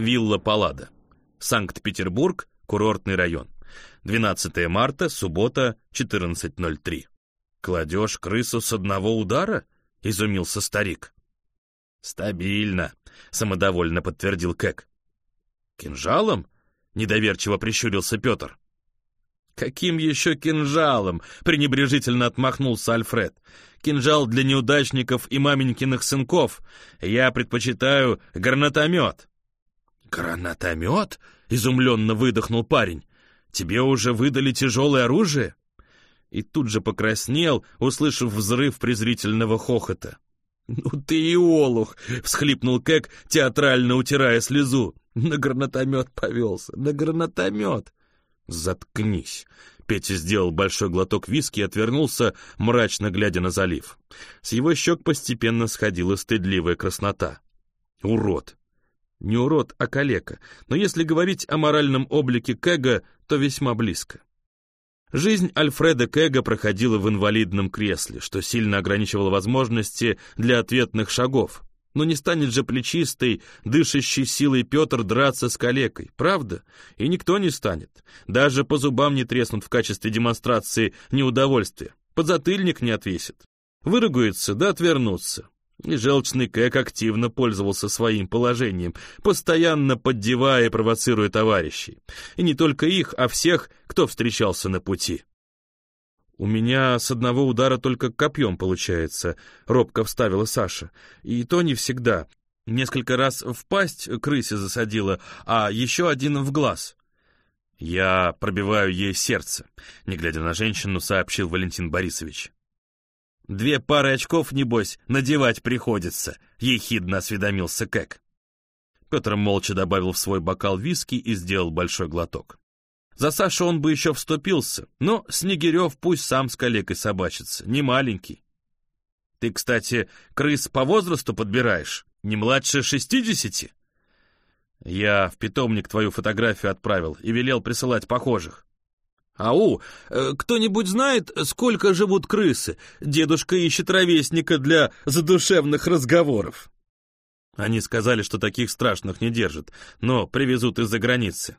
Вилла Паллада. Санкт-Петербург, курортный район. 12 марта, суббота, 14.03. «Кладешь крысу с одного удара?» — изумился старик. «Стабильно», — самодовольно подтвердил Кэк. «Кинжалом?» — недоверчиво прищурился Петр. «Каким еще кинжалом?» — пренебрежительно отмахнулся Альфред. «Кинжал для неудачников и маменькиных сынков. Я предпочитаю гранатомет». «Гранатомет?» — изумленно выдохнул парень. «Тебе уже выдали тяжелое оружие?» И тут же покраснел, услышав взрыв презрительного хохота. «Ну ты и олух!» — всхлипнул Кэк, театрально утирая слезу. «На гранатомет повелся, на гранатомет!» «Заткнись!» Петя сделал большой глоток виски и отвернулся, мрачно глядя на залив. С его щек постепенно сходила стыдливая краснота. «Урод!» Не урод, а калека, но если говорить о моральном облике Кэга, то весьма близко. Жизнь Альфреда Кэга проходила в инвалидном кресле, что сильно ограничивало возможности для ответных шагов. Но не станет же плечистый, дышащий силой Петр драться с калекой, правда? И никто не станет. Даже по зубам не треснут в качестве демонстрации неудовольствия. Подзатыльник не отвесит. Выругаются, да отвернутся. И желчный Кэк активно пользовался своим положением, постоянно поддевая и провоцируя товарищей. И не только их, а всех, кто встречался на пути. «У меня с одного удара только копьем получается», — робко вставила Саша. «И то не всегда. Несколько раз в пасть крысе засадила, а еще один в глаз». «Я пробиваю ей сердце», — не глядя на женщину, сообщил Валентин Борисович. Две пары очков, небось, надевать приходится», — ехидно осведомился Кэк. Петр молча добавил в свой бокал виски и сделал большой глоток. За Сашу он бы еще вступился, но Снегирев пусть сам с калекой собачится, не маленький. Ты, кстати, крыс по возрасту подбираешь, не младше шестидесяти? Я в питомник твою фотографию отправил и велел присылать похожих. «Ау, э, кто-нибудь знает, сколько живут крысы? Дедушка ищет ровесника для задушевных разговоров». Они сказали, что таких страшных не держат, но привезут из-за границы.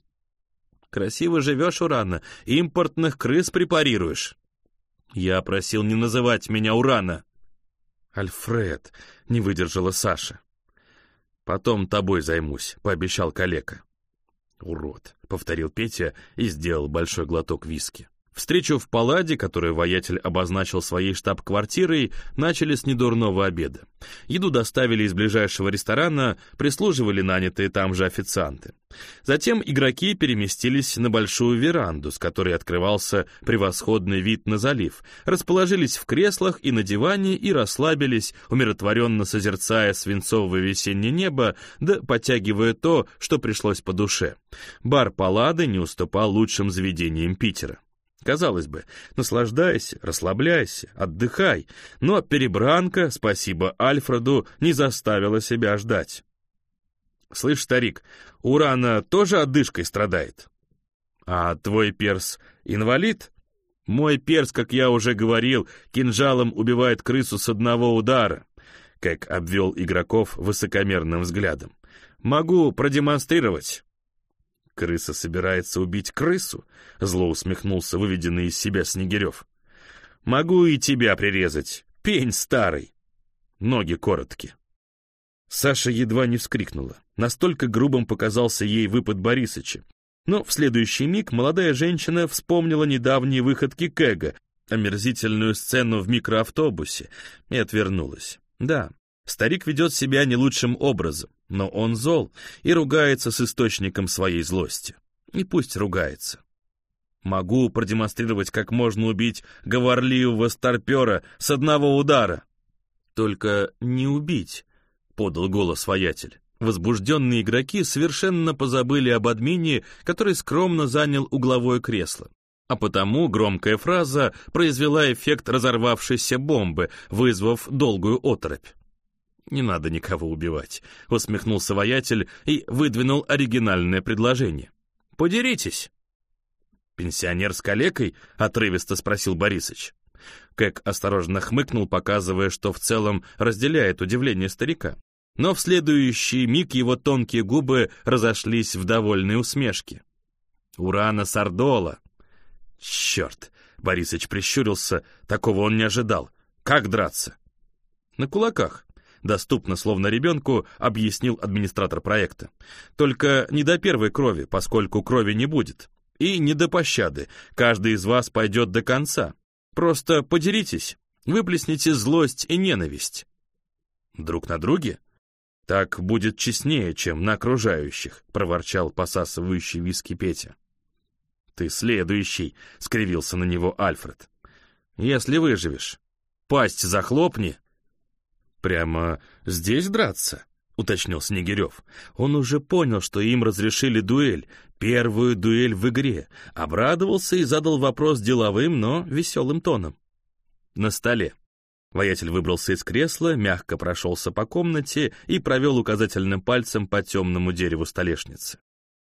Красиво живешь, Урана, импортных крыс препарируешь. Я просил не называть меня Урана. Альфред, не выдержала Саша. Потом тобой займусь, пообещал калека. «Урод», — повторил Петя и сделал большой глоток виски. Встречу в Палладе, которую воятель обозначил своей штаб-квартирой, начали с недурного обеда. Еду доставили из ближайшего ресторана, прислуживали нанятые там же официанты. Затем игроки переместились на большую веранду, с которой открывался превосходный вид на залив, расположились в креслах и на диване и расслабились, умиротворенно созерцая свинцовое весеннее небо, да подтягивая то, что пришлось по душе. Бар Паллады не уступал лучшим заведениям Питера. Казалось бы, наслаждайся, расслабляйся, отдыхай, но перебранка, спасибо Альфреду, не заставила себя ждать. «Слышь, старик, Урана тоже отдышкой страдает?» «А твой перс инвалид?» «Мой перс, как я уже говорил, кинжалом убивает крысу с одного удара», как обвел игроков высокомерным взглядом. «Могу продемонстрировать». «Крыса собирается убить крысу?» — зло усмехнулся выведенный из себя Снегирев. «Могу и тебя прирезать, пень старый!» Ноги короткие. Саша едва не вскрикнула. Настолько грубым показался ей выпад Борисыча. Но в следующий миг молодая женщина вспомнила недавние выходки Кэга, омерзительную сцену в микроавтобусе, и отвернулась. Да, Старик ведет себя не лучшим образом, но он зол и ругается с источником своей злости. И пусть ругается. Могу продемонстрировать, как можно убить говорливого старпера с одного удара. Только не убить, — подал голос воятель. Возбужденные игроки совершенно позабыли об админе, который скромно занял угловое кресло. А потому громкая фраза произвела эффект разорвавшейся бомбы, вызвав долгую оторопь. «Не надо никого убивать», — усмехнулся воятель и выдвинул оригинальное предложение. «Подеритесь». «Пенсионер с калекой?» — отрывисто спросил Борисыч. Кэк осторожно хмыкнул, показывая, что в целом разделяет удивление старика. но в следующий миг его тонкие губы разошлись в довольной усмешке. «Урана Сардола!» «Черт!» — Борисыч прищурился, такого он не ожидал. «Как драться?» «На кулаках», — доступно, словно ребенку, объяснил администратор проекта. «Только не до первой крови, поскольку крови не будет. И не до пощады, каждый из вас пойдет до конца. Просто подеритесь, выплесните злость и ненависть». «Друг на друге?» «Так будет честнее, чем на окружающих», — проворчал посасывающий виски Петя. «Ты следующий», — скривился на него Альфред. «Если выживешь. Пасть захлопни». «Прямо здесь драться?» — уточнил Снегирев. Он уже понял, что им разрешили дуэль, первую дуэль в игре, обрадовался и задал вопрос деловым, но веселым тоном. «На столе». Воятель выбрался из кресла, мягко прошелся по комнате и провел указательным пальцем по темному дереву столешницы.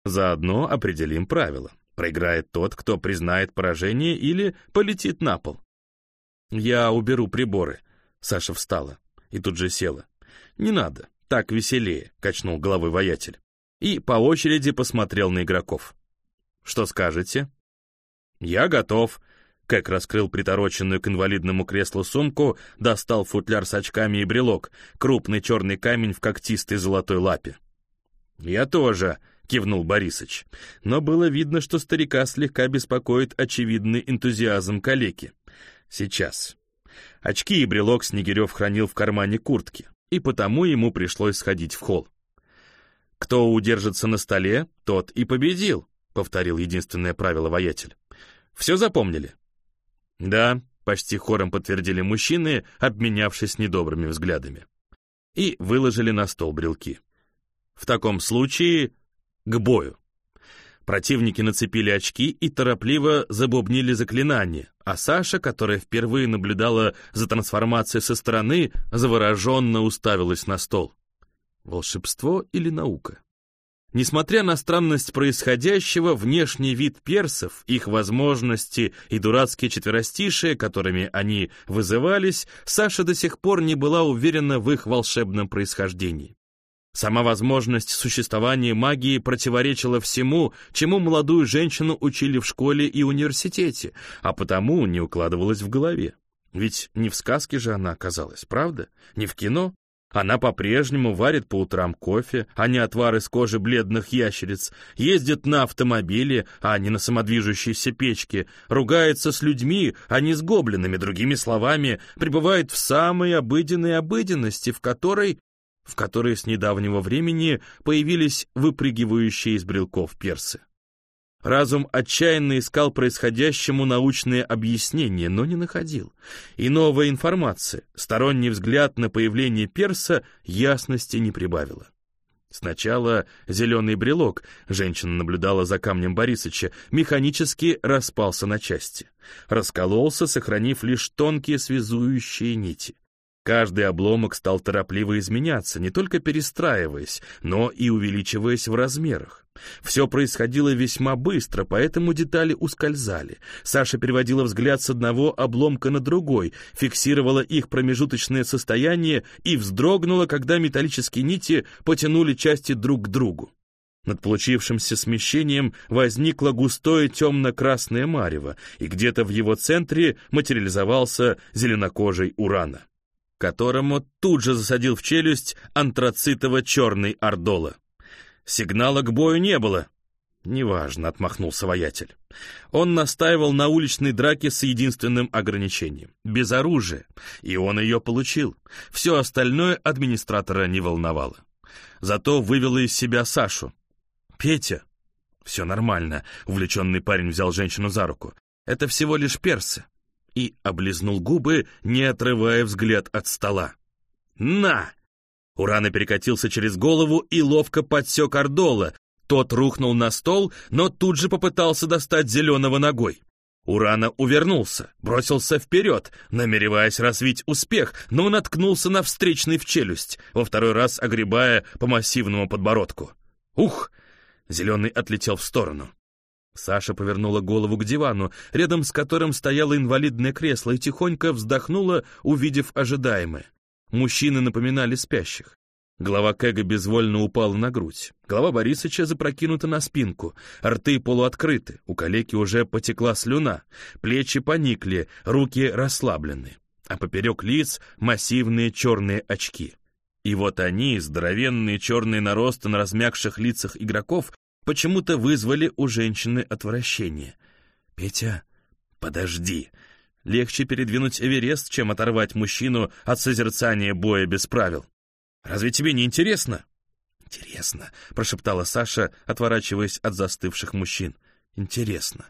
Заодно определим правила. Проиграет тот, кто признает поражение или полетит на пол. «Я уберу приборы», — Саша встала и тут же села. «Не надо, так веселее», — качнул головой воятель. И по очереди посмотрел на игроков. «Что скажете?» «Я готов», Кэк раскрыл притороченную к инвалидному креслу сумку, достал футляр с очками и брелок, крупный черный камень в когтистой золотой лапе. «Я тоже», — кивнул Борисыч. Но было видно, что старика слегка беспокоит очевидный энтузиазм калеки. «Сейчас». Очки и брелок Снегирев хранил в кармане куртки, и потому ему пришлось сходить в холл. «Кто удержится на столе, тот и победил», — повторил единственное правило воятель. «Все запомнили?» «Да», — почти хором подтвердили мужчины, обменявшись недобрыми взглядами. И выложили на стол брелки. «В таком случае к бою». Противники нацепили очки и торопливо забубнили заклинание, а Саша, которая впервые наблюдала за трансформацией со стороны, завороженно уставилась на стол. Волшебство или наука? Несмотря на странность происходящего, внешний вид персов, их возможности и дурацкие четверостишие, которыми они вызывались, Саша до сих пор не была уверена в их волшебном происхождении. Сама возможность существования магии противоречила всему, чему молодую женщину учили в школе и университете, а потому не укладывалась в голове. Ведь не в сказке же она оказалась, правда? Не в кино? Она по-прежнему варит по утрам кофе, а не отвар из кожи бледных ящериц, ездит на автомобиле, а не на самодвижущейся печке, ругается с людьми, а не с гоблинами, другими словами, пребывает в самой обыденной обыденности, в которой в которой с недавнего времени появились выпрыгивающие из брелков персы. Разум отчаянно искал происходящему научные объяснения, но не находил. И новая информация, сторонний взгляд на появление перса ясности не прибавила. Сначала зеленый брелок, женщина наблюдала за камнем Борисыча, механически распался на части. Раскололся, сохранив лишь тонкие связующие нити. Каждый обломок стал торопливо изменяться, не только перестраиваясь, но и увеличиваясь в размерах. Все происходило весьма быстро, поэтому детали ускользали. Саша переводила взгляд с одного обломка на другой, фиксировала их промежуточное состояние и вздрогнула, когда металлические нити потянули части друг к другу. Над получившимся смещением возникло густое темно-красное марево, и где-то в его центре материализовался зеленокожий урана которому тут же засадил в челюсть антрацитово-черный ордола. Сигнала к бою не было. «Неважно», — отмахнулся воятель. Он настаивал на уличной драке с единственным ограничением — без оружия, и он ее получил. Все остальное администратора не волновало. Зато вывело из себя Сашу. «Петя!» «Все нормально», — увлеченный парень взял женщину за руку. «Это всего лишь персы и облизнул губы, не отрывая взгляд от стола. «На!» Урана перекатился через голову и ловко подсек Ордола. Тот рухнул на стол, но тут же попытался достать зеленого ногой. Урана увернулся, бросился вперед, намереваясь развить успех, но наткнулся на встречный в челюсть, во второй раз огребая по массивному подбородку. «Ух!» Зеленый отлетел в сторону. Саша повернула голову к дивану, рядом с которым стояло инвалидное кресло, и тихонько вздохнула, увидев ожидаемое. Мужчины напоминали спящих. Голова Кэга безвольно упала на грудь. Голова Борисыча запрокинута на спинку. Рты полуоткрыты. У калеки уже потекла слюна. Плечи поникли, руки расслаблены. А поперек лиц массивные черные очки. И вот они, здоровенные черные наросты на размягших лицах игроков, почему-то вызвали у женщины отвращение. «Петя, подожди. Легче передвинуть Эверест, чем оторвать мужчину от созерцания боя без правил». Разве тебе не интересно?» «Интересно», — прошептала Саша, отворачиваясь от застывших мужчин. «Интересно».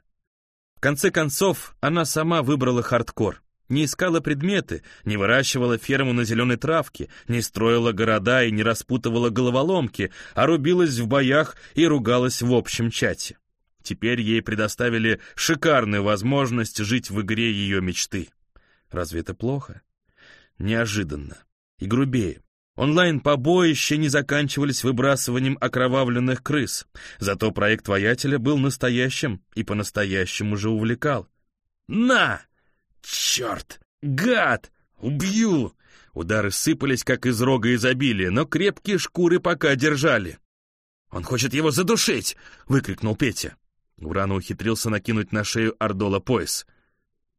В конце концов, она сама выбрала хардкор. Не искала предметы, не выращивала ферму на зеленой травке, не строила города и не распутывала головоломки, а рубилась в боях и ругалась в общем чате. Теперь ей предоставили шикарную возможность жить в игре ее мечты. Разве это плохо? Неожиданно. И грубее. Онлайн-побоища не заканчивались выбрасыванием окровавленных крыс, зато проект воятеля был настоящим и по-настоящему же увлекал. «На! Черт! Гад! Убью!» Удары сыпались, как из рога изобилия, но крепкие шкуры пока держали. «Он хочет его задушить!» — выкрикнул Петя. Урана ухитрился накинуть на шею Ордола пояс.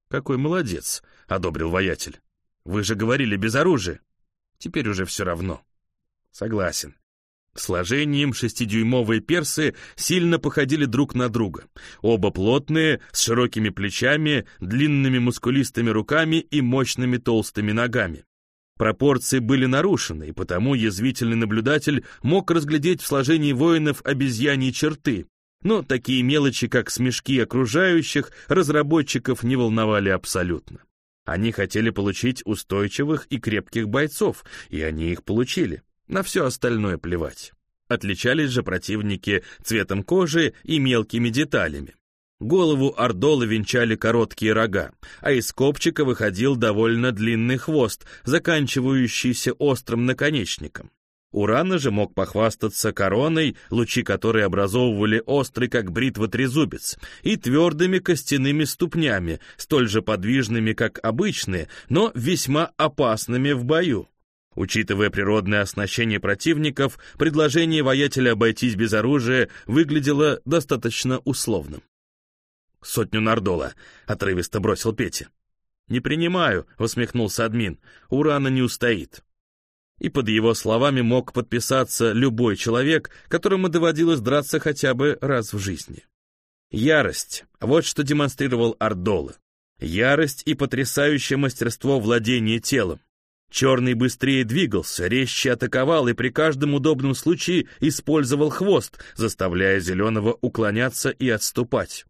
«Какой молодец!» — одобрил воятель. «Вы же говорили без оружия!» Теперь уже все равно. Согласен. Сложением шестидюймовые персы сильно походили друг на друга. Оба плотные, с широкими плечами, длинными мускулистыми руками и мощными толстыми ногами. Пропорции были нарушены, и потому язвительный наблюдатель мог разглядеть в сложении воинов обезьяньи черты, но такие мелочи, как смешки окружающих, разработчиков не волновали абсолютно. Они хотели получить устойчивых и крепких бойцов, и они их получили. На все остальное плевать. Отличались же противники цветом кожи и мелкими деталями. Голову Ордола венчали короткие рога, а из копчика выходил довольно длинный хвост, заканчивающийся острым наконечником. Урана же мог похвастаться короной, лучи которой образовывали острый, как бритва, трезубец, и твердыми костяными ступнями, столь же подвижными, как обычные, но весьма опасными в бою. Учитывая природное оснащение противников, предложение воятеля обойтись без оружия выглядело достаточно условным. «Сотню нардола», — отрывисто бросил Петя. «Не принимаю», — усмехнулся админ, — «урана не устоит» и под его словами мог подписаться любой человек, которому доводилось драться хотя бы раз в жизни. Ярость — вот что демонстрировал Ардола. Ярость и потрясающее мастерство владения телом. Черный быстрее двигался, резче атаковал и при каждом удобном случае использовал хвост, заставляя Зеленого уклоняться и отступать.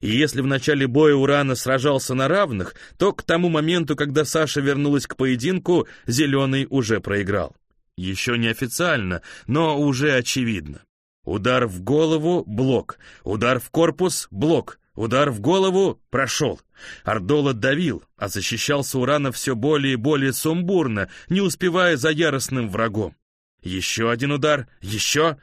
И если в начале боя Урана сражался на равных, то к тому моменту, когда Саша вернулась к поединку, Зеленый уже проиграл. Еще не официально, но уже очевидно. Удар в голову — блок, удар в корпус — блок, удар в голову — прошел. Ардола давил, а защищался Урана все более и более сумбурно, не успевая за яростным врагом. Еще один удар, еще...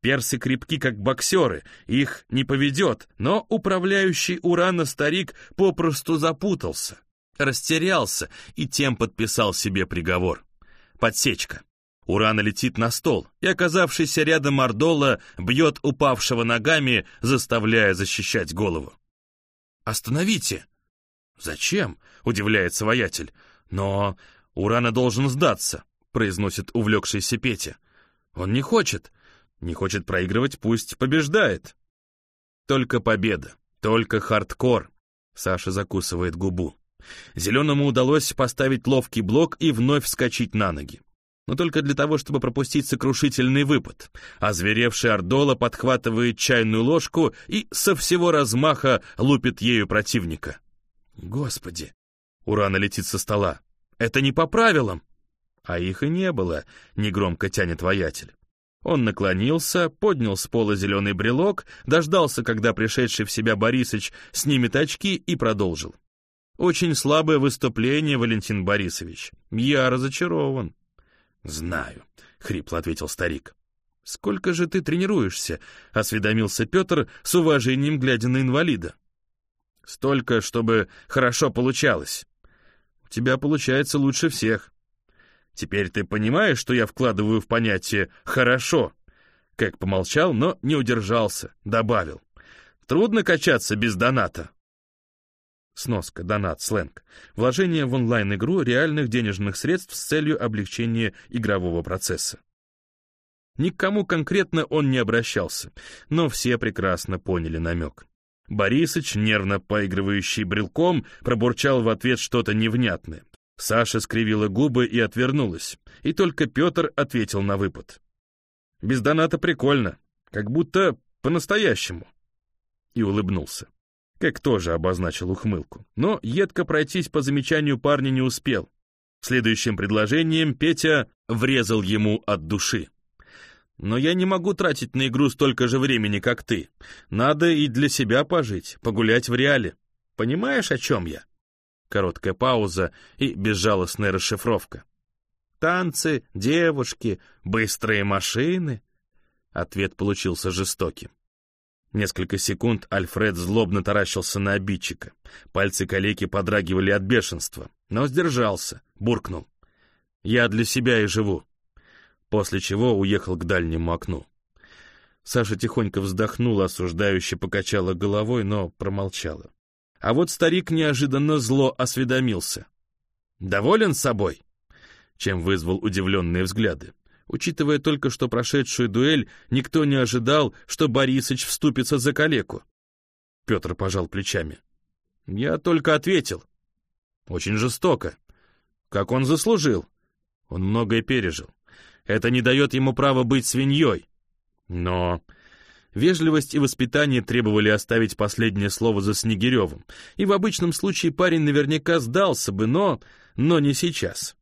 Персы крепки, как боксеры, их не поведет, но управляющий Урана старик попросту запутался, растерялся и тем подписал себе приговор. Подсечка. Урана летит на стол, и оказавшийся рядом Ордола бьет упавшего ногами, заставляя защищать голову. «Остановите!» «Зачем?» — удивляется ваятель. «Но Урана должен сдаться», — произносит увлекшийся Петя. «Он не хочет. Не хочет проигрывать, пусть побеждает. Только победа, только хардкор. Саша закусывает губу. Зеленому удалось поставить ловкий блок и вновь вскочить на ноги. Но только для того, чтобы пропустить сокрушительный выпад. Озверевший Ордола подхватывает чайную ложку и со всего размаха лупит ею противника. Господи! Урана летит со стола. Это не по правилам. А их и не было, негромко тянет воятель. Он наклонился, поднял с пола зеленый брелок, дождался, когда пришедший в себя Борисыч снимет очки и продолжил. «Очень слабое выступление, Валентин Борисович. Я разочарован». «Знаю», — хрипло ответил старик. «Сколько же ты тренируешься?» — осведомился Петр с уважением, глядя на инвалида. «Столько, чтобы хорошо получалось. У тебя получается лучше всех». Теперь ты понимаешь, что я вкладываю в понятие «хорошо»?» Кэк помолчал, но не удержался, добавил. «Трудно качаться без доната». Сноска, донат, сленг. Вложение в онлайн-игру реальных денежных средств с целью облегчения игрового процесса. Ни к кому конкретно он не обращался, но все прекрасно поняли намек. Борисыч, нервно поигрывающий брелком, пробурчал в ответ что-то невнятное. Саша скривила губы и отвернулась, и только Петр ответил на выпад. «Без доната прикольно, как будто по-настоящему». И улыбнулся. Как тоже обозначил ухмылку, но едко пройтись по замечанию парня не успел. Следующим предложением Петя врезал ему от души. Но я не могу тратить на игру столько же времени, как ты. Надо и для себя пожить, погулять в реале. Понимаешь, о чем я?» Короткая пауза и безжалостная расшифровка. «Танцы, девушки, быстрые машины». Ответ получился жестоким. Несколько секунд Альфред злобно таращился на обидчика. Пальцы калеки подрагивали от бешенства, но сдержался, буркнул. «Я для себя и живу после чего уехал к дальнему окну. Саша тихонько вздохнула, осуждающе покачала головой, но промолчала. А вот старик неожиданно зло осведомился. «Доволен собой?» Чем вызвал удивленные взгляды. Учитывая только что прошедшую дуэль, никто не ожидал, что Борисыч вступится за калеку. Петр пожал плечами. «Я только ответил. Очень жестоко. Как он заслужил. Он многое пережил. Это не дает ему права быть свиньей. Но вежливость и воспитание требовали оставить последнее слово за Снегиревым, и в обычном случае парень наверняка сдался бы, но... но не сейчас.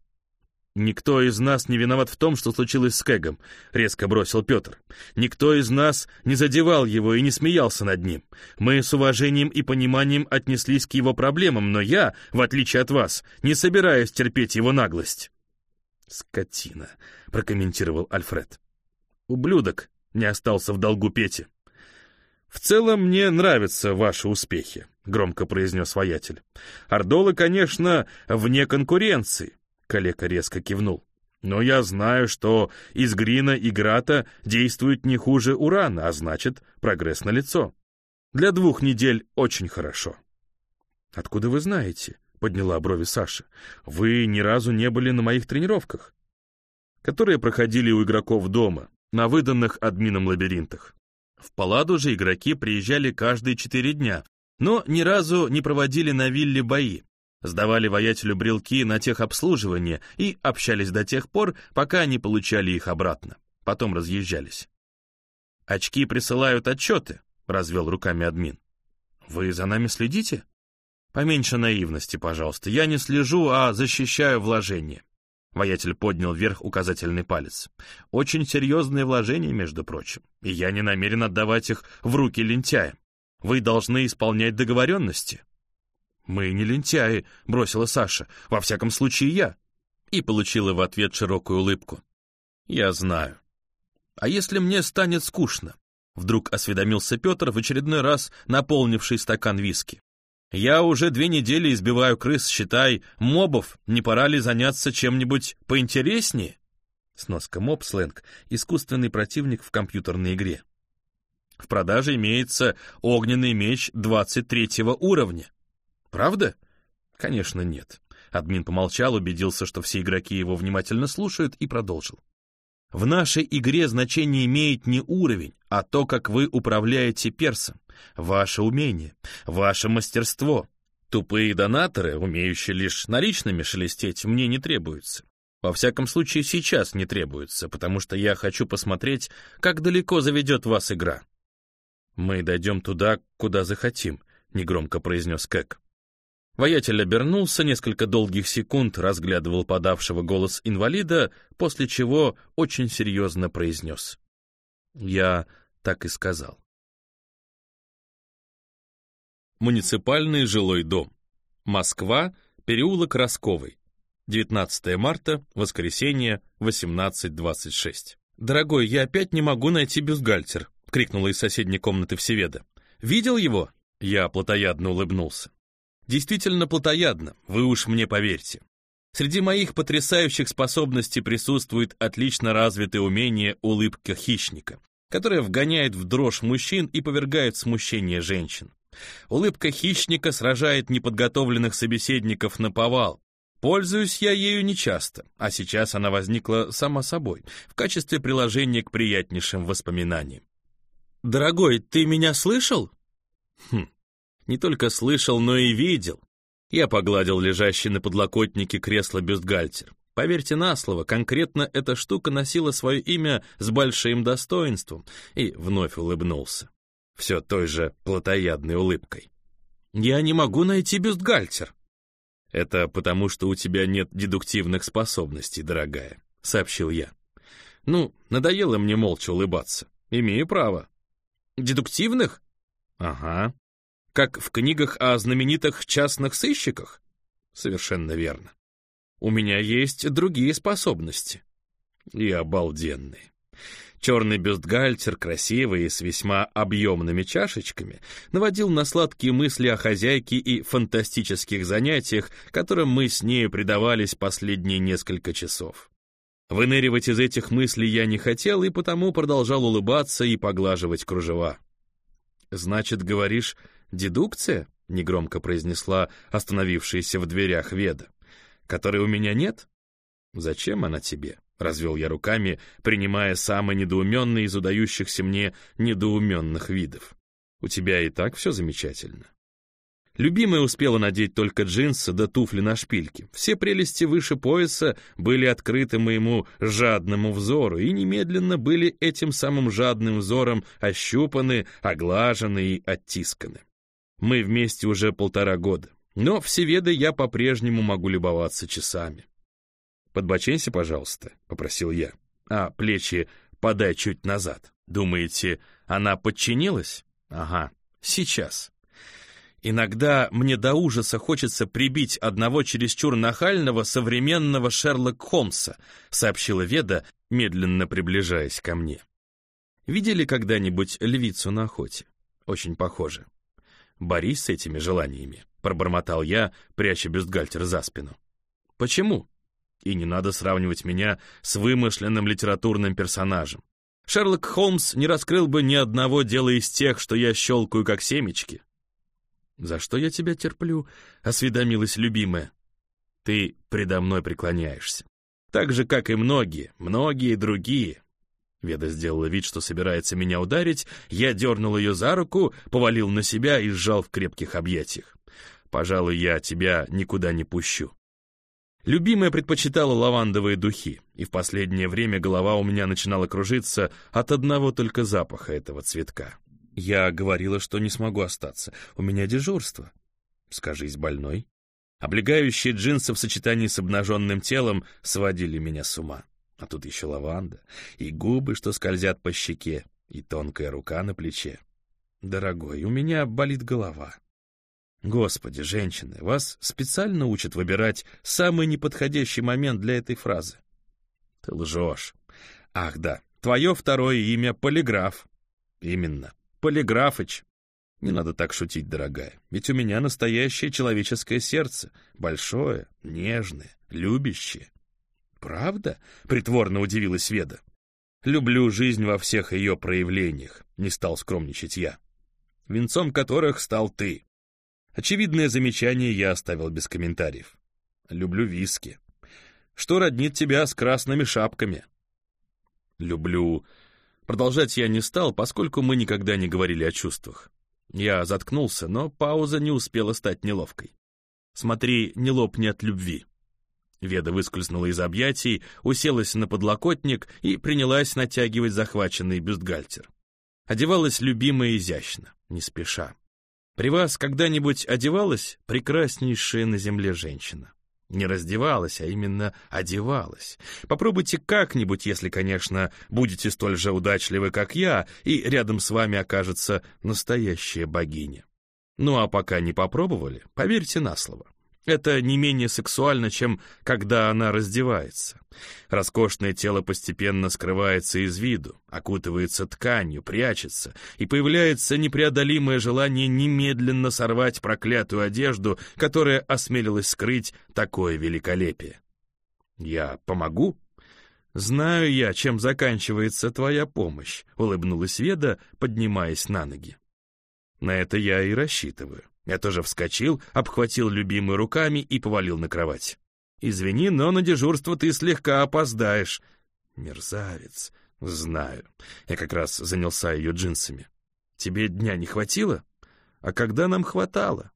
«Никто из нас не виноват в том, что случилось с Кэгом», — резко бросил Петр. «Никто из нас не задевал его и не смеялся над ним. Мы с уважением и пониманием отнеслись к его проблемам, но я, в отличие от вас, не собираюсь терпеть его наглость». «Скотина», — прокомментировал Альфред. «Ублюдок», — не остался в долгу Пети. «В целом мне нравятся ваши успехи», — громко произнес воятель. «Ордолы, конечно, вне конкуренции», — коллега резко кивнул. «Но я знаю, что из Грина и Грата действует не хуже Урана, а значит, прогресс налицо. Для двух недель очень хорошо». «Откуда вы знаете?» — подняла брови Саша. «Вы ни разу не были на моих тренировках?» «Которые проходили у игроков дома, на выданных админом лабиринтах. В Паладу же игроки приезжали каждые четыре дня, но ни разу не проводили на вилле бои, сдавали воятелю брелки на техобслуживание и общались до тех пор, пока не получали их обратно. Потом разъезжались. «Очки присылают отчеты», — развел руками админ. «Вы за нами следите?» Поменьше наивности, пожалуйста. Я не слежу, а защищаю вложения. Воятель поднял вверх указательный палец. Очень серьезные вложения, между прочим, и я не намерен отдавать их в руки лентяям. Вы должны исполнять договоренности. Мы не лентяи, бросила Саша. Во всяком случае, я. И получила в ответ широкую улыбку. Я знаю. А если мне станет скучно? Вдруг осведомился Петр в очередной раз, наполнивший стакан виски. Я уже две недели избиваю крыс, считай, мобов. Не пора ли заняться чем-нибудь поинтереснее? Сноска моб сленг — искусственный противник в компьютерной игре. В продаже имеется огненный меч 23 уровня. Правда? Конечно, нет. Админ помолчал, убедился, что все игроки его внимательно слушают, и продолжил. В нашей игре значение имеет не уровень, а то, как вы управляете персом, ваше умение, ваше мастерство. Тупые донаторы, умеющие лишь наличными шелестеть, мне не требуются. Во всяком случае, сейчас не требуется, потому что я хочу посмотреть, как далеко заведет вас игра. «Мы дойдем туда, куда захотим», — негромко произнес Кэк. Воятель обернулся, несколько долгих секунд разглядывал подавшего голос инвалида, после чего очень серьезно произнес. Я так и сказал. Муниципальный жилой дом. Москва, переулок Росковый. 19 марта, воскресенье, 18.26. «Дорогой, я опять не могу найти бюстгальтер», — крикнула из соседней комнаты Всеведа. «Видел его?» Я плотоядно улыбнулся. Действительно плотоядно, вы уж мне поверьте. Среди моих потрясающих способностей присутствует отлично развитое умение улыбка хищника, которая вгоняет в дрожь мужчин и повергает в смущение женщин. Улыбка хищника сражает неподготовленных собеседников на повал. Пользуюсь я ею нечасто, а сейчас она возникла сама собой, в качестве приложения к приятнейшим воспоминаниям. «Дорогой, ты меня слышал?» Хм, не только слышал, но и видел. Я погладил лежащий на подлокотнике кресло бюстгальтер. Поверьте на слово, конкретно эта штука носила свое имя с большим достоинством и вновь улыбнулся. Все той же плотоядной улыбкой. «Я не могу найти бюстгальтер». «Это потому, что у тебя нет дедуктивных способностей, дорогая», — сообщил я. «Ну, надоело мне молча улыбаться. Имею право». «Дедуктивных?» «Ага. Как в книгах о знаменитых частных сыщиках? Совершенно верно. У меня есть другие способности. И обалденные. Черный бюстгальтер, красивый и с весьма объемными чашечками, наводил на сладкие мысли о хозяйке и фантастических занятиях, которым мы с нею предавались последние несколько часов. Выныривать из этих мыслей я не хотел и потому продолжал улыбаться и поглаживать кружева. «Значит, говоришь, «Дедукция?» — негромко произнесла остановившаяся в дверях Веда. «Которой у меня нет?» «Зачем она тебе?» — развел я руками, принимая самый недоуменный из удающихся мне недоуменных видов. «У тебя и так все замечательно». Любимая успела надеть только джинсы да туфли на шпильке. Все прелести выше пояса были открыты моему жадному взору и немедленно были этим самым жадным взором ощупаны, оглажены и оттисканы. Мы вместе уже полтора года, но всеведы я по-прежнему могу любоваться часами. «Подбоченься, пожалуйста», — попросил я, «а плечи подай чуть назад. Думаете, она подчинилась? Ага, сейчас». Иногда мне до ужаса хочется прибить одного чересчур нахального современного Шерлок Холмса, сообщила Веда, медленно приближаясь ко мне. Видели когда-нибудь львицу на охоте? Очень похоже. Борись с этими желаниями», — пробормотал я, пряча бюстгальтер за спину. «Почему?» И не надо сравнивать меня с вымышленным литературным персонажем. Шерлок Холмс не раскрыл бы ни одного дела из тех, что я щелкаю как семечки. «За что я тебя терплю?» — осведомилась любимая. «Ты предо мной преклоняешься. Так же, как и многие, многие другие, Веда сделала вид, что собирается меня ударить, я дернул ее за руку, повалил на себя и сжал в крепких объятиях. «Пожалуй, я тебя никуда не пущу». Любимая предпочитала лавандовые духи, и в последнее время голова у меня начинала кружиться от одного только запаха этого цветка. Я говорила, что не смогу остаться, у меня дежурство. Скажись, больной. Облегающие джинсы в сочетании с обнаженным телом сводили меня с ума. А тут еще лаванда, и губы, что скользят по щеке, и тонкая рука на плече. Дорогой, у меня болит голова. Господи, женщины, вас специально учат выбирать самый неподходящий момент для этой фразы. Ты лжешь. Ах да, твое второе имя — Полиграф. Именно, Полиграфыч. Не надо так шутить, дорогая, ведь у меня настоящее человеческое сердце, большое, нежное, любящее. «Правда?» — притворно удивилась Веда. «Люблю жизнь во всех ее проявлениях», — не стал скромничать я. «Венцом которых стал ты». Очевидное замечание я оставил без комментариев. «Люблю виски». «Что роднит тебя с красными шапками?» «Люблю...» Продолжать я не стал, поскольку мы никогда не говорили о чувствах. Я заткнулся, но пауза не успела стать неловкой. Смотри, не лопни от любви. Веда выскользнула из объятий, уселась на подлокотник и принялась натягивать захваченный бюстгальтер. Одевалась любимая изящно, не спеша. При вас когда-нибудь одевалась прекраснейшая на земле женщина? Не раздевалась, а именно одевалась. Попробуйте как-нибудь, если, конечно, будете столь же удачливы, как я, и рядом с вами окажется настоящая богиня. Ну а пока не попробовали, поверьте на слово. Это не менее сексуально, чем когда она раздевается. Роскошное тело постепенно скрывается из виду, окутывается тканью, прячется, и появляется непреодолимое желание немедленно сорвать проклятую одежду, которая осмелилась скрыть такое великолепие. «Я помогу?» «Знаю я, чем заканчивается твоя помощь», — улыбнулась Веда, поднимаясь на ноги. «На это я и рассчитываю». Я тоже вскочил, обхватил любимую руками и повалил на кровать. «Извини, но на дежурство ты слегка опоздаешь». «Мерзавец, знаю. Я как раз занялся ее джинсами. Тебе дня не хватило? А когда нам хватало?»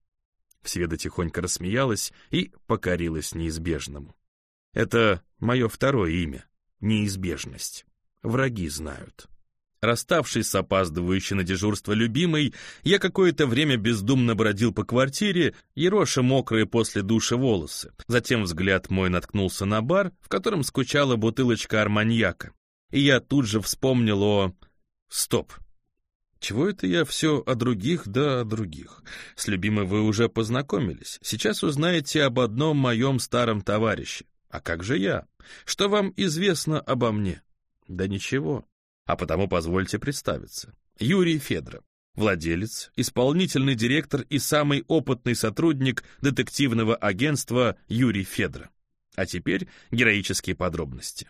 Сведа тихонько рассмеялась и покорилась неизбежному. «Это мое второе имя. Неизбежность. Враги знают». Расставшись с опаздывающей на дежурство любимой, я какое-то время бездумно бродил по квартире, ероша мокрые после душа волосы. Затем взгляд мой наткнулся на бар, в котором скучала бутылочка арманьяка. И я тут же вспомнил о... Стоп. Чего это я все о других да о других? С любимой вы уже познакомились. Сейчас узнаете об одном моем старом товарище. А как же я? Что вам известно обо мне? Да ничего а потому позвольте представиться. Юрий Федоров, владелец, исполнительный директор и самый опытный сотрудник детективного агентства Юрий Федоров. А теперь героические подробности.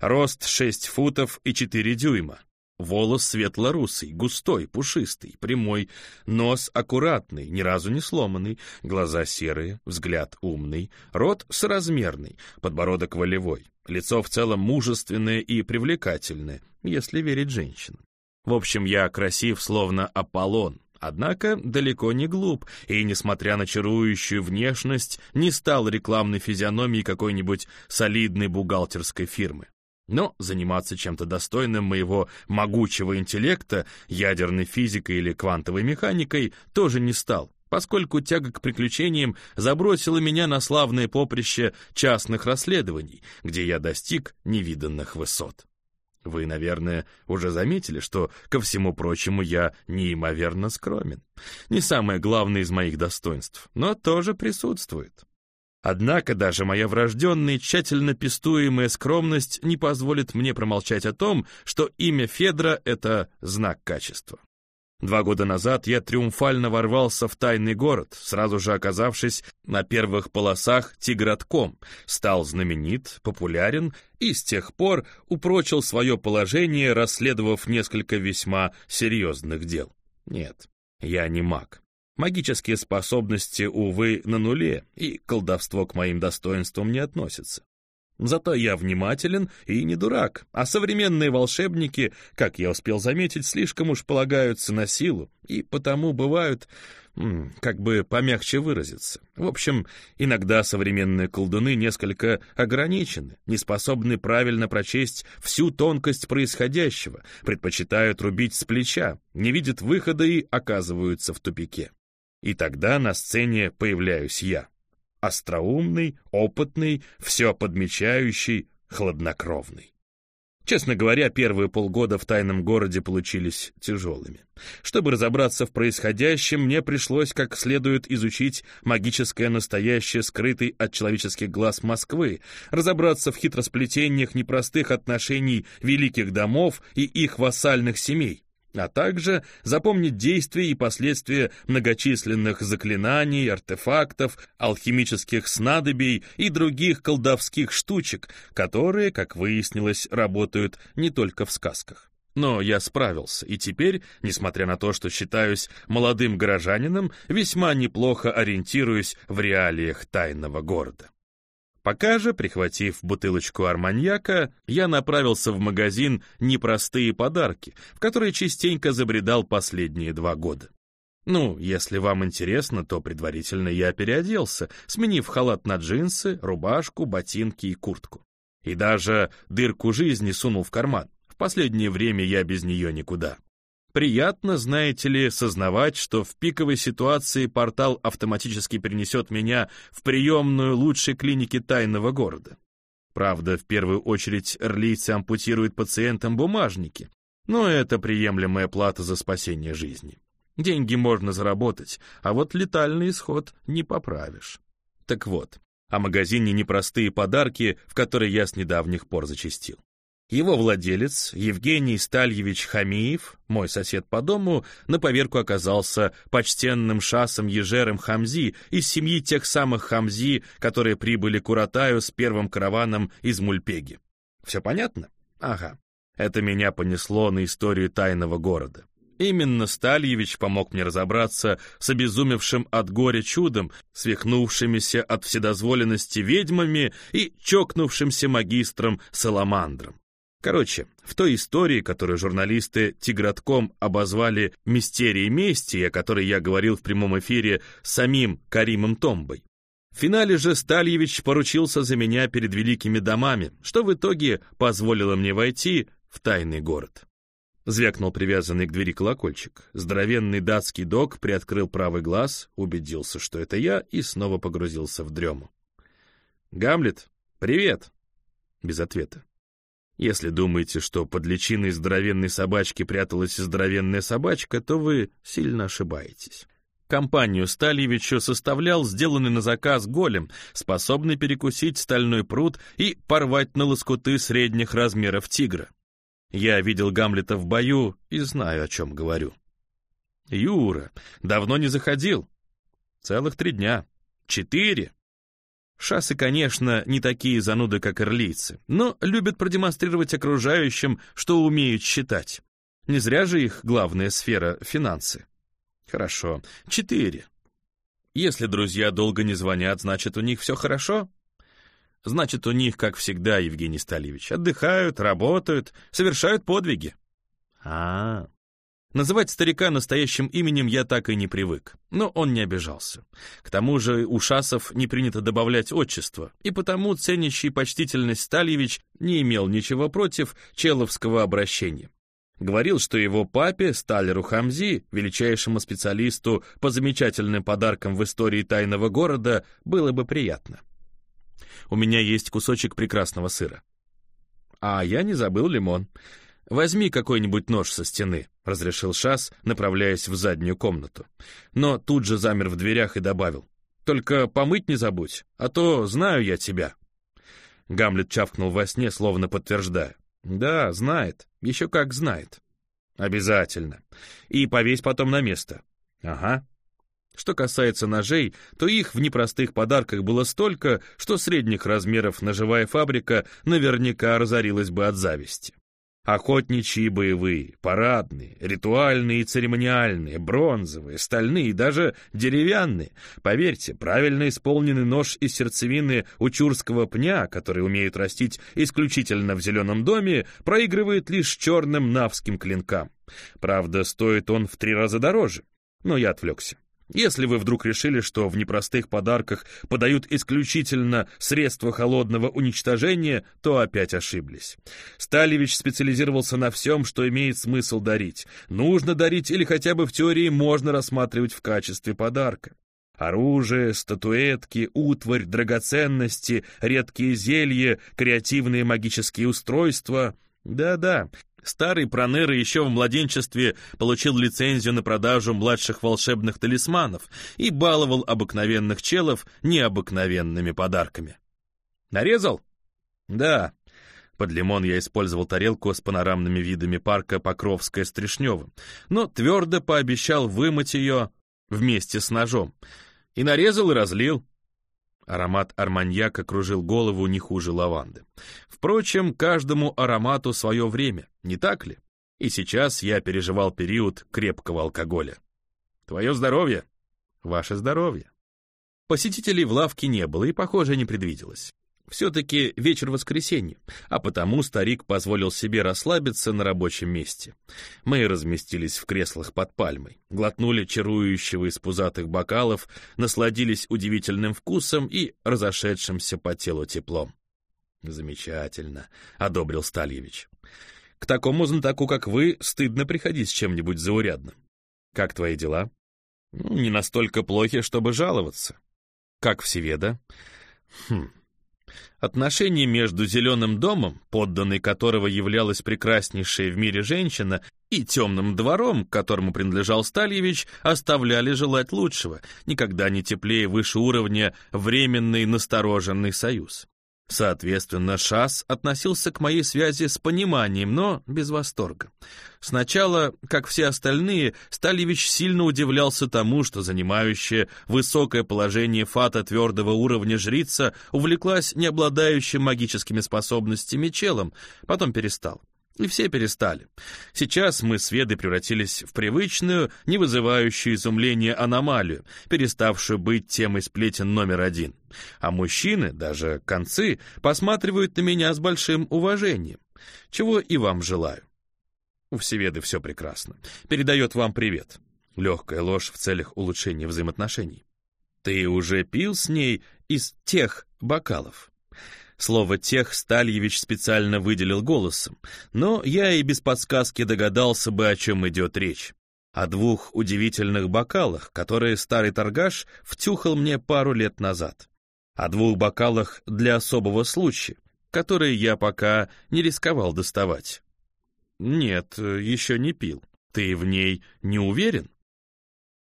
Рост 6 футов и 4 дюйма. Волос светло-русый, густой, пушистый, прямой, нос аккуратный, ни разу не сломанный, глаза серые, взгляд умный, рот соразмерный, подбородок волевой, лицо в целом мужественное и привлекательное, если верить женщинам. В общем, я красив, словно Аполлон, однако далеко не глуп, и, несмотря на чарующую внешность, не стал рекламной физиономией какой-нибудь солидной бухгалтерской фирмы. Но заниматься чем-то достойным моего могучего интеллекта, ядерной физикой или квантовой механикой, тоже не стал, поскольку тяга к приключениям забросила меня на славное поприще частных расследований, где я достиг невиданных высот. Вы, наверное, уже заметили, что, ко всему прочему, я неимоверно скромен. Не самое главное из моих достоинств, но тоже присутствует. Однако даже моя врожденная, тщательно пестуемая скромность не позволит мне промолчать о том, что имя Федра — это знак качества. Два года назад я триумфально ворвался в тайный город, сразу же оказавшись на первых полосах тигратком, стал знаменит, популярен и с тех пор упрочил свое положение, расследовав несколько весьма серьезных дел. Нет, я не маг. Магические способности, увы, на нуле, и колдовство к моим достоинствам не относится. Зато я внимателен и не дурак, а современные волшебники, как я успел заметить, слишком уж полагаются на силу, и потому бывают, как бы помягче выразиться. В общем, иногда современные колдуны несколько ограничены, не способны правильно прочесть всю тонкость происходящего, предпочитают рубить с плеча, не видят выхода и оказываются в тупике. И тогда на сцене появляюсь я. Остроумный, опытный, все подмечающий, хладнокровный. Честно говоря, первые полгода в тайном городе получились тяжелыми. Чтобы разобраться в происходящем, мне пришлось как следует изучить магическое настоящее, скрытый от человеческих глаз Москвы, разобраться в хитросплетениях непростых отношений великих домов и их вассальных семей, а также запомнить действия и последствия многочисленных заклинаний, артефактов, алхимических снадобий и других колдовских штучек, которые, как выяснилось, работают не только в сказках. Но я справился, и теперь, несмотря на то, что считаюсь молодым горожанином, весьма неплохо ориентируюсь в реалиях тайного города. Пока же, прихватив бутылочку арманьяка, я направился в магазин «Непростые подарки», в который частенько забредал последние два года. Ну, если вам интересно, то предварительно я переоделся, сменив халат на джинсы, рубашку, ботинки и куртку. И даже дырку жизни сунул в карман. В последнее время я без нее никуда. Приятно, знаете ли, сознавать, что в пиковой ситуации портал автоматически перенесет меня в приемную лучшей клиники тайного города. Правда, в первую очередь эрлийцы ампутируют пациентам бумажники, но это приемлемая плата за спасение жизни. Деньги можно заработать, а вот летальный исход не поправишь. Так вот, о магазине «Непростые подарки», в который я с недавних пор зачастил. Его владелец, Евгений Стальевич Хамиев, мой сосед по дому, на поверку оказался почтенным шасом Ежером Хамзи из семьи тех самых Хамзи, которые прибыли к Уратаю с первым караваном из Мульпеги. Все понятно? Ага. Это меня понесло на историю тайного города. Именно Стальевич помог мне разобраться с обезумевшим от горя чудом, свихнувшимися от вседозволенности ведьмами и чокнувшимся магистром Саламандром. Короче, в той истории, которую журналисты Тигратком обозвали «Мистерией мести», о которой я говорил в прямом эфире самим Каримом Томбой, в финале же Стальевич поручился за меня перед великими домами, что в итоге позволило мне войти в тайный город. Звякнул привязанный к двери колокольчик. Здоровенный датский дог приоткрыл правый глаз, убедился, что это я, и снова погрузился в дрему. «Гамлет, привет!» Без ответа. Если думаете, что под личиной здоровенной собачки пряталась здоровенная собачка, то вы сильно ошибаетесь. Компанию Стальевичу составлял сделанный на заказ голем, способный перекусить стальной пруд и порвать на лоскуты средних размеров тигра. Я видел Гамлета в бою и знаю, о чем говорю. Юра, давно не заходил. Целых три дня. Четыре. Шасы, конечно, не такие зануды, как ирлийцы, но любят продемонстрировать окружающим, что умеют считать. Не зря же их главная сфера — финансы. Хорошо, четыре. Если друзья долго не звонят, значит, у них все хорошо? Значит, у них, как всегда, Евгений Стальевич, отдыхают, работают, совершают подвиги. А, -а, а Называть старика настоящим именем я так и не привык, но он не обижался. К тому же у шасов не принято добавлять отчество, и потому ценящий почтительность Стальевич не имел ничего против человского обращения. Говорил, что его папе, Сталеру Хамзи, величайшему специалисту по замечательным подаркам в истории тайного города, было бы приятно. У меня есть кусочек прекрасного сыра. А я не забыл лимон. «Возьми какой-нибудь нож со стены», — разрешил Шас, направляясь в заднюю комнату. Но тут же замер в дверях и добавил. «Только помыть не забудь, а то знаю я тебя». Гамлет чавкнул во сне, словно подтверждая. «Да, знает, еще как знает». «Обязательно. И повесь потом на место». «Ага». Что касается ножей, то их в непростых подарках было столько, что средних размеров ножевая фабрика наверняка разорилась бы от зависти. Охотничьи боевые, парадные, ритуальные и церемониальные, бронзовые, стальные и даже деревянные. Поверьте, правильно исполненный нож из сердцевины учурского пня, который умеют растить исключительно в зеленом доме, проигрывает лишь черным навским клинкам. Правда, стоит он в три раза дороже. Но я отвлекся. Если вы вдруг решили, что в непростых подарках подают исключительно средства холодного уничтожения, то опять ошиблись. Сталевич специализировался на всем, что имеет смысл дарить. Нужно дарить или хотя бы в теории можно рассматривать в качестве подарка. Оружие, статуэтки, утварь, драгоценности, редкие зелья, креативные магические устройства. Да-да, Старый Пронера еще в младенчестве получил лицензию на продажу младших волшебных талисманов и баловал обыкновенных челов необыкновенными подарками. Нарезал? Да. Под лимон я использовал тарелку с панорамными видами парка Покровская с но твердо пообещал вымыть ее вместе с ножом. И нарезал, и разлил. Аромат арманьяка кружил голову не хуже лаванды. Впрочем, каждому аромату свое время, не так ли? И сейчас я переживал период крепкого алкоголя. Твое здоровье. Ваше здоровье. Посетителей в лавке не было и, похоже, не предвиделось. Все-таки вечер воскресенья, а потому старик позволил себе расслабиться на рабочем месте. Мы разместились в креслах под пальмой, глотнули чарующего из пузатых бокалов, насладились удивительным вкусом и разошедшимся по телу теплом. «Замечательно», — одобрил Стальевич. «К такому знатоку, как вы, стыдно приходить с чем-нибудь заурядным. Как твои дела?» ну, «Не настолько плохи, чтобы жаловаться». «Как Всеведа?» «Хм, Отношения между Зеленым домом, подданной которого являлась прекраснейшая в мире женщина, и темным двором, которому принадлежал Стальевич, оставляли желать лучшего, никогда не теплее выше уровня временный настороженный союз. Соответственно, Шас относился к моей связи с пониманием, но без восторга. Сначала, как все остальные, Сталевич сильно удивлялся тому, что занимающая высокое положение фата твердого уровня жрица увлеклась не обладающим магическими способностями челом, потом перестал. И все перестали. Сейчас мы с Ведой превратились в привычную, не вызывающую изумления аномалию, переставшую быть темой сплетен номер один. А мужчины, даже концы, посматривают на меня с большим уважением. Чего и вам желаю. У Всеведы все прекрасно. Передает вам привет. Легкая ложь в целях улучшения взаимоотношений. Ты уже пил с ней из тех бокалов? Слово «тех» Стальевич специально выделил голосом, но я и без подсказки догадался бы, о чем идет речь. О двух удивительных бокалах, которые старый торгаш втюхал мне пару лет назад. О двух бокалах для особого случая, которые я пока не рисковал доставать. Нет, еще не пил. Ты в ней не уверен?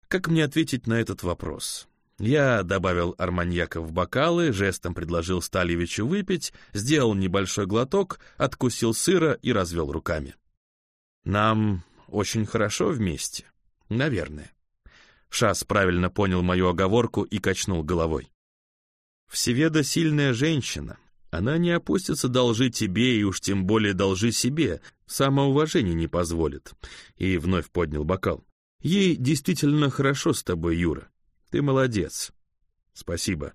Как мне ответить на этот вопрос? Я добавил арманьяка в бокалы, жестом предложил Стальевичу выпить, сделал небольшой глоток, откусил сыра и развел руками. «Нам очень хорошо вместе, наверное». Шас правильно понял мою оговорку и качнул головой. «Всеведа сильная женщина. Она не опустится должи тебе и уж тем более должи себе, самоуважение не позволит». И вновь поднял бокал. «Ей действительно хорошо с тобой, Юра. Ты молодец. Спасибо.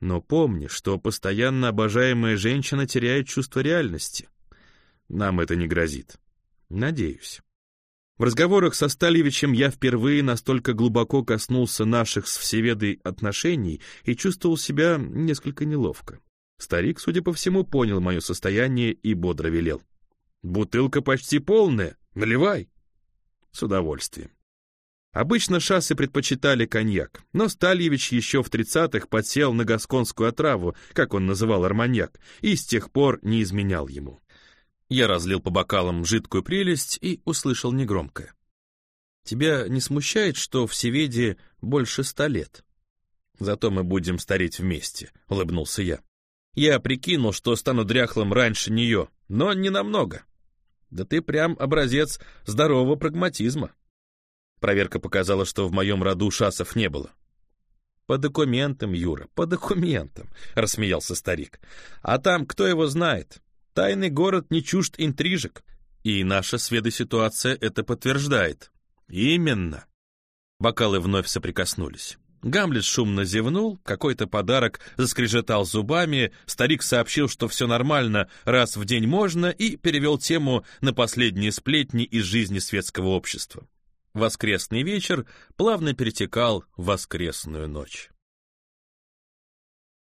Но помни, что постоянно обожаемая женщина теряет чувство реальности. Нам это не грозит. Надеюсь. В разговорах со Стальевичем я впервые настолько глубоко коснулся наших с Всеведой отношений и чувствовал себя несколько неловко. Старик, судя по всему, понял мое состояние и бодро велел. «Бутылка почти полная, наливай!» С удовольствием. Обычно шассы предпочитали коньяк, но Стальевич еще в 30-х подсел на гасконскую отраву, как он называл арманьяк, и с тех пор не изменял ему. Я разлил по бокалам жидкую прелесть и услышал негромкое. «Тебя не смущает, что в Севеде больше ста лет?» «Зато мы будем стареть вместе», — улыбнулся я. «Я прикинул, что стану дряхлым раньше нее, но не намного. Да ты прям образец здорового прагматизма». Проверка показала, что в моем роду шасов не было. «По документам, Юра, по документам», — рассмеялся старик. «А там кто его знает? Тайный город не чужд интрижек. И наша сведоситуация это подтверждает». «Именно». Бокалы вновь соприкоснулись. Гамлет шумно зевнул, какой-то подарок заскрежетал зубами, старик сообщил, что все нормально, раз в день можно, и перевел тему на последние сплетни из жизни светского общества. Воскресный вечер плавно перетекал в воскресную ночь.